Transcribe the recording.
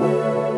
Bye.